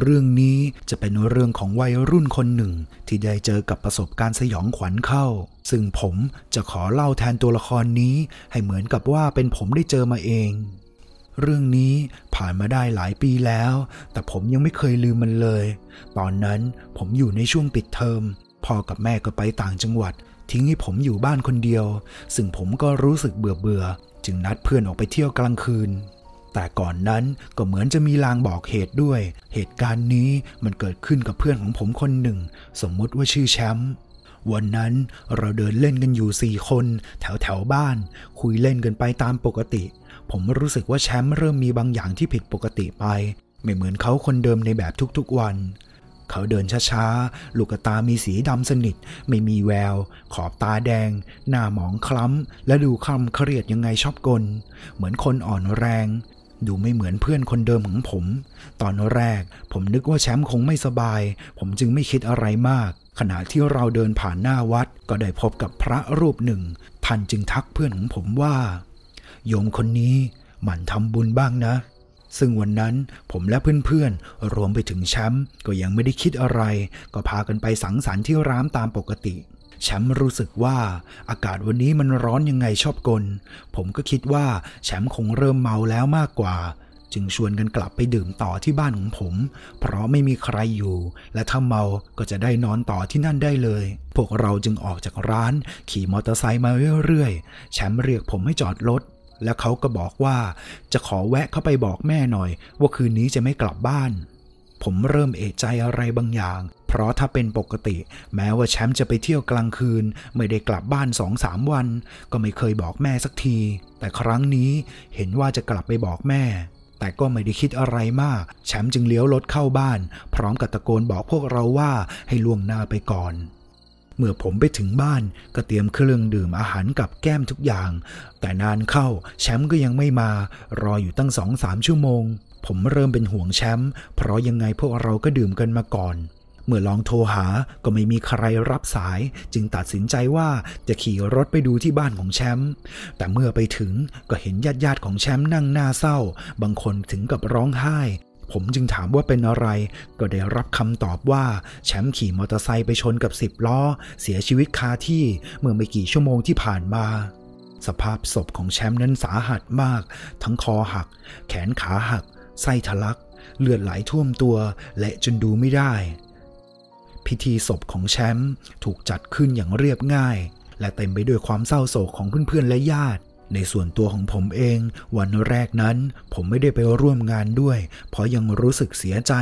เรื่องนี้จะเป็นเรื่องของวัยรุ่นคนหนึ่ง ที่ได้เจอกับประสบการณ์สยองขวัญเข้า ซึ่งผมจะขอเล่าแทนตัวละครนี้ ให้เหมือนกับว่าเป็นผมได้เจอมาเอง เรื่องนี้ผ่านมาได้หลายปีแล้ว แต่ผมยังไม่เคยลืมมันเลย ตอนนั้นผมอยู่ในช่วงปิดเทอมพ่อกับแม่ก็ไปต่างจังหวัด ทิ้งให้ผมอยู่บ้านคนเดียว ซึ่งผมก็รู้สึกเบื่อเบื่อจึงนัดเพื่อนออกไปเที่ยวกลางคืน แต่ก่อนนั้นก็เหมือนจะมีลางบอกเหตุด้วย เหตุการณ์นี้มันเกิดขึ้นกับเพื่อนของผมคนหนึ่ง สมมุติว่าชื่อแชมป์วันนั้นเราเดินเล่นกันอยู่สี่คน แถวแถวบ้าน คุยเล่นกันไปตามปกติ ผมรู้สึกว่าแชมป์เริ่มมีบางอย่างที่ผิดปกติไป ไม่เหมือนเขาคนเดิมในแบบทุกๆวัน เขาเดินช้าๆ ลูกตามีสีดำสนิท ไม่มีแวว ขอบตาแดง หน้าหมองคล้ำ และดูคลำเครียดยังไงชอบกล เหมือนคนอ่อนแรง ดูไม่เหมือนเพื่อนคนเดิมของผม ตอนแรกผมนึกว่าแชมป์คงไม่สบาย ผมจึงไม่คิดอะไรมาก ขณะที่เราเดินผ่านหน้าวัด ก็ได้พบกับพระรูปหนึ่ง ท่านจึงทักเพื่อนของผมว่า โยมคนนี้หมั่นทำบุญบ้างนะ ซึ่งวันนั้นผมและเพื่อนๆ รวมไปถึงแชมป์ก็ยังไม่ได้คิดอะไร ก็พากันไปสังสรรค์ที่ร้านตามปกติ แชมป์รู้สึกว่าอากาศวันนี้มันร้อนยังไงชอบกล ผมก็คิดว่าแชมป์คงเริ่มเมาแล้วมากกว่า จึงชวนกันกลับไปดื่มต่อที่บ้านของผม เพราะไม่มีใครอยู่ และถ้าเมาก็จะได้นอนต่อที่นั่นได้เลย พวกเราจึงออกจากร้าน ขี่มอเตอร์ไซค์มาเรื่อยๆแชมป์เรียกผมให้จอดรถแล้วเขาก็บอกว่าจะขอแวะเข้าไปบอกแม่หน่อย ว่าคืนนี้จะไม่กลับบ้าน ผมเริ่มเอะใจอะไรบางอย่าง เพราะถ้าเป็นปกติ แม้ว่าแชมป์จะไปเที่ยวกลางคืน ไม่ได้กลับบ้านสองสามวัน ก็ไม่เคยบอกแม่สักที แต่ครั้งนี้เห็นว่าจะกลับไปบอกแม่ แต่ก็ไม่ได้คิดอะไรมาก แชมป์จึงเลี้ยวรถเข้าบ้าน พร้อมกับตะโกนบอกพวกเราว่าให้ล่วงหน้าไปก่อนเมื่อผมไปถึงบ้านก็เตรียมเครื่องดื่มอาหารกับแก้มทุกอย่าง แต่นานเข้าแชมป์ก็ยังไม่มา รออยู่ตั้งสองสามชั่วโมง ผมเริ่มเป็นห่วงแชมป์เพราะยังไงพวกเราก็ดื่มกันมาก่อน เมื่อลองโทรหาก็ไม่มีใครรับสาย จึงตัดสินใจว่าจะขี่รถไปดูที่บ้านของแชมป์แต่เมื่อไปถึงก็เห็นญาติญาติๆของแชมป์นั่งหน้าเศร้า บางคนถึงกับร้องไห้ ผมจึงถามว่าเป็นอะไร ก็ได้รับคำตอบว่าแชมป์ขี่มอเตอร์ไซค์ไปชนกับสิบล้อ เสียชีวิตคาที่เมื่อไม่กี่ชั่วโมงที่ผ่านมาสภาพศพของแชมป์นั้นสาหัสมาก ทั้งคอหัก แขนขาหัก ไส้ทะลัก เลือดไหลท่วมตัว และจนดูไม่ได้ พิธีศพของแชมป์ถูกจัดขึ้นอย่างเรียบง่าย และเต็มไปด้วยความเศร้าโศกของเพื่อนๆและญาติ ในส่วนตัวของผมเอง วันแรกนั้น ผมไม่ได้ไปร่วมงานด้วย เพราะยังรู้สึกเสียใจ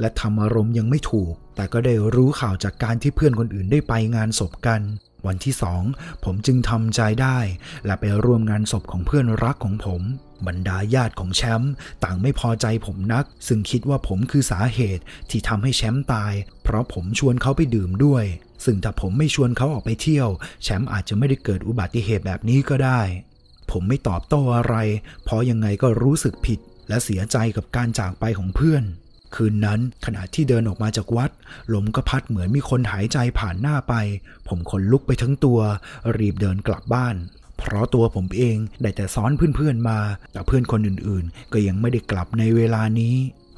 และทำอารมณ์ยังไม่ถูก แต่ก็ได้รู้ข่าวจากการที่เพื่อนคนอื่นได้ไปงานศพกัน วันที่สองผมจึงทำใจได้ และไปร่วมงานศพของเพื่อนรักของผม บรรดาญาติของแชมป์ต่างไม่พอใจผมนัก ซึ่งคิดว่าผมคือสาเหตุที่ทำให้แชมป์ตาย เพราะผมชวนเขาไปดื่มด้วย ซึ่งถ้าผมไม่ชวนเขาออกไปเที่ยว แชมป์อาจจะไม่ได้เกิดอุบัติเหตุแบบนี้ก็ได้ ผมไม่ตอบโต้อะไร เพราะยังไงก็รู้สึกผิด และเสียใจกับการจากไปของเพื่อน คืนนั้นขณะที่เดินออกมาจากวัด ลมก็พัดเหมือนมีคนหายใจผ่านหน้าไป ผมขนลุกไปทั้งตัว รีบเดินกลับบ้าน เพราะตัวผมเองได้แต่ซ้อนเพื่อนๆมา แต่เพื่อนคนอื่นๆ ก็ยังไม่ได้กลับในเวลานี้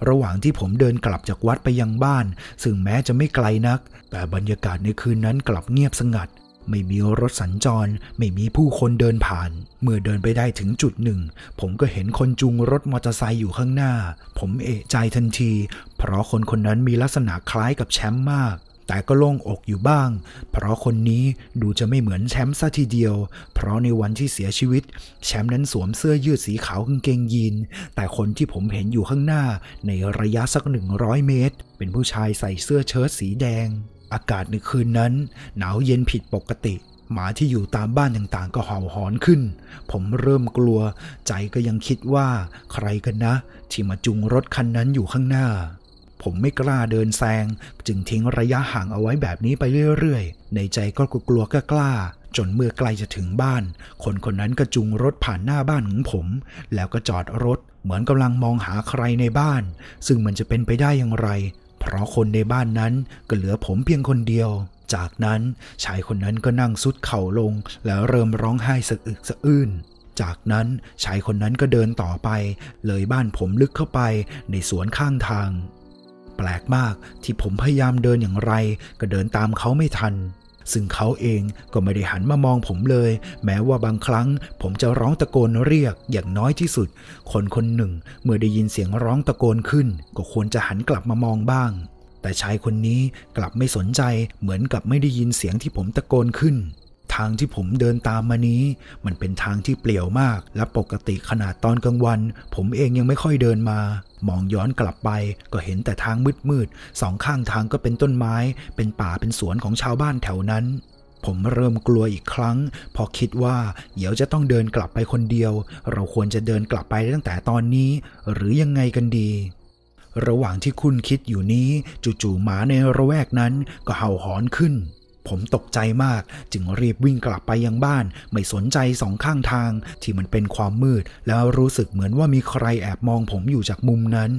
ระหว่างที่ผมเดินกลับจากวัดไปยังบ้าน ซึ่งแม้จะไม่ไกลนัก แต่บรรยากาศในคืนนั้นกลับเงียบสงัด ไม่มีรถสัญจร ไม่มีผู้คนเดินผ่าน เมื่อเดินไปได้ถึงจุดหนึ่ง ผมก็เห็นคนจูงรถมอเตอร์ไซค์อยู่ข้างหน้า ผมเอะใจทันที เพราะคนคนนั้นมีลักษณะคล้ายกับแชมป์มาก แต่ก็โล่งอกอยู่บ้าง เพราะคนนี้ดูจะไม่เหมือนแชมป์ซะทีเดียว เพราะในวันที่เสียชีวิต แชมป์นั้นสวมเสื้อยืดสีขาวกางเกงยีน แต่คนที่ผมเห็นอยู่ข้างหน้าในระยะสักหนึ่งร้อยเมตร เป็นผู้ชายใส่เสื้อเชิ้ตสีแดง อากาศในคืนนั้น หนาวเย็นผิดปกติ หมาที่อยู่ตามบ้านต่างๆ ก็เห่าหอนขึ้น ผมเริ่มกลัว ใจก็ยังคิดว่าใครกันนะ ที่มาจุงรถคันนั้นอยู่ข้างหน้า ผมไม่กล้าเดินแซง จึงทิ้งระยะห่างเอาไว้แบบนี้ไปเรื่อยๆ ในใจก็กลัวกล้าๆจนเมื่อใกล้จะถึงบ้าน คนคนนั้นก็จุงรถผ่านหน้าบ้านของผม แล้วก็จอดรถ เหมือนกำลังมองหาใครในบ้าน ซึ่งมันจะเป็นไปได้อย่างไร เพราะคนในบ้านนั้นก็เหลือผมเพียงคนเดียว จากนั้นชายคนนั้นก็นั่งซุดเข่าลง แล้วเริ่มร้องไห้สะอึกสะอื้นจากนั้นชายคนนั้นก็เดินต่อไป เลยบ้านผมลึกเข้าไปในสวนข้างทาง แปลกมากที่ผมพยายามเดินอย่างไร ก็เดินตามเขาไม่ทัน ซึ่งเขาเองก็ไม่ได้หันมามองผมเลย แม้ว่าบางครั้งผมจะร้องตะโกนเรียกอย่างน้อยที่สุด คนคนหนึ่งเมื่อได้ยินเสียงร้องตะโกนขึ้น ก็ควรจะหันกลับมามองบ้าง แต่ชายคนนี้กลับไม่สนใจเหมือนกับไม่ได้ยินเสียงที่ผมตะโกนขึ้น ทางที่ผมเดินตามมานี้ มันเป็นทางที่เปลี่ยวมาก และปกติขนาดตอนกลางวัน ผมเองยังไม่ค่อยเดินมามองย้อนกลับไปก็เห็นแต่ทางมืดๆสองข้างทางก็เป็นต้นไม้ เป็นป่าเป็นสวนของชาวบ้านแถวนั้น ผมเริ่มกลัวอีกครั้ง พอคิดว่าเดี๋ยวจะต้องเดินกลับไปคนเดียว เราควรจะเดินกลับไปตั้งแต่ตอนนี้ หรือยังไงกันดี ระหว่างที่คุณคิดอยู่นี้ จู่ๆหมาในระแวกนั้นก็เห่าหอนขึ้น ผมตกใจมาก จึงรีบวิ่งกลับไปยังบ้าน ไม่สนใจสองข้างทางที่มันเป็นความมืด แล้วรู้สึกเหมือนว่ามีใครแอบมองผมอยู่จากมุมนั้น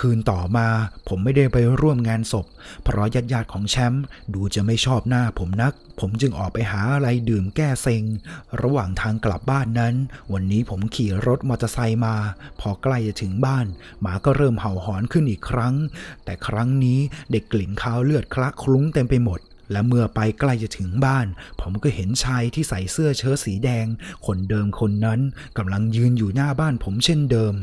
คืนต่อมาผมไม่ได้ไปร่วมงานศพ เพราะญาติญาติของแชมป์ดูจะไม่ชอบหน้าผมนัก ผมจึงออกไปหาอะไรดื่มแก้เซ็ง ระหว่างทางกลับบ้านนั้น วันนี้ผมขี่รถมอเตอร์ไซค์มา พอใกล้จะถึงบ้าน หมาก็เริ่มเห่าหอนขึ้นอีกครั้ง แต่ครั้งนี้เด็กกลิ่นคาวเลือดคละคลุ้งเต็มไปหมดและเมื่อไปใกล้จะถึงบ้าน ผมก็เห็นชายที่ใส่เสื้อเชิ้ตสีแดง คนเดิมคนนั้นกำลังยืนอยู่หน้าบ้านผมเช่นเดิม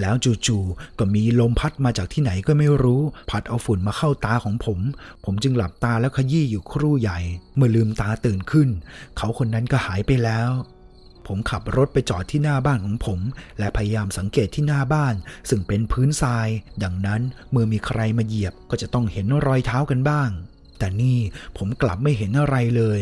แล้วจู่ๆก็มีลมพัดมาจากที่ไหนก็ไม่รู้ พัดเอาฝุ่นมาเข้าตาของผม ผมจึงหลับตาแล้วขยี้อยู่ครู่ใหญ่ เมื่อลืมตาตื่นขึ้น เขาคนนั้นก็หายไปแล้ว ผมขับรถไปจอดที่หน้าบ้านของผม และพยายามสังเกตที่หน้าบ้าน ซึ่งเป็นพื้นทราย ดังนั้นเมื่อมีใครมาเหยียบก็จะต้องเห็นรอยเท้ากันบ้าง แต่นี่ผมกลับไม่เห็นอะไรเลย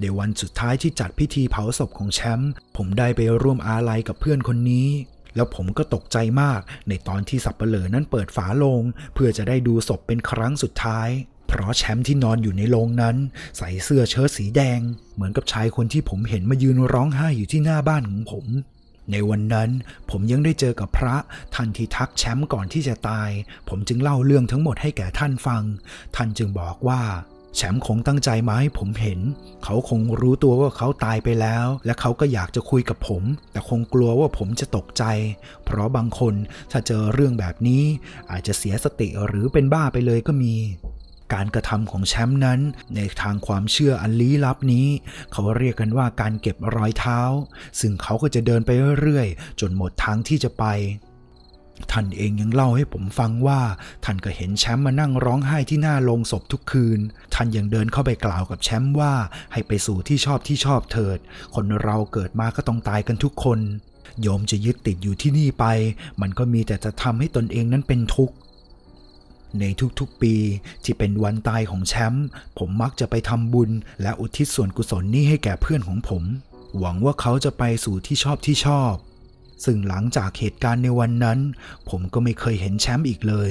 ในวันสุดท้ายที่จัดพิธีเผาศพของแชมป์ผมได้ไปร่วมอาลัยกับเพื่อนคนนี้ แล้วผมก็ตกใจมากในตอนที่สับเปลอนั้นเปิดฝาโลง เพื่อจะได้ดูศพเป็นครั้งสุดท้าย เพราะแชมป์ที่นอนอยู่ในโรงนั้น ใส่เสื้อเชิ้ตสีแดง เหมือนกับชายคนที่ผมเห็นมายืนร้องไห้อยู่ที่หน้าบ้านของผม ในวันนั้นผมยังได้เจอกับพระท่านที่ทักแชมป์ก่อนที่จะตาย ผมจึงเล่าเรื่องทั้งหมดให้แก่ท่านฟัง ท่านจึงบอกว่า แชมป์คงตั้งใจมาให้ผมเห็น เขาคงรู้ตัวว่าเขาตายไปแล้ว และเขาก็อยากจะคุยกับผม แต่คงกลัวว่าผมจะตกใจ เพราะบางคนถ้าเจอเรื่องแบบนี้อาจจะเสียสติหรือเป็นบ้าไปเลยก็มี การกระทำของแชมป์นั้น ในทางความเชื่ออันลี้ลับนี้ เขาเรียกกันว่าการเก็บรอยเท้า ซึ่งเขาก็จะเดินไปเรื่อยๆ จนหมดทางที่จะไป ท่านเองยังเล่าให้ผมฟังว่าท่านก็เห็นแชมป์มานั่งร้องไห้ที่หน้าโลงศพทุกคืน ท่านยังเดินเข้าไปกล่าวกับแชมป์ว่าให้ไปสู่ที่ชอบที่ชอบเถิด คนเราเกิดมาก็ต้องตายกันทุกคน โยมจะยึดติดอยู่ที่นี่ไป มันก็มีแต่จะทำให้ตนเองนั้นเป็นทุกข์ในทุกๆปีที่เป็นวันตายของแชมป์ผมมักจะไปทำบุญ และอุทิศส่วนกุศลนี้ให้แก่เพื่อนของผม หวังว่าเขาจะไปสู่ที่ชอบที่ชอบ ซึ่งหลังจากเหตุการณ์ในวันนั้น ผมก็ไม่เคยเห็นแชมป์อีกเลย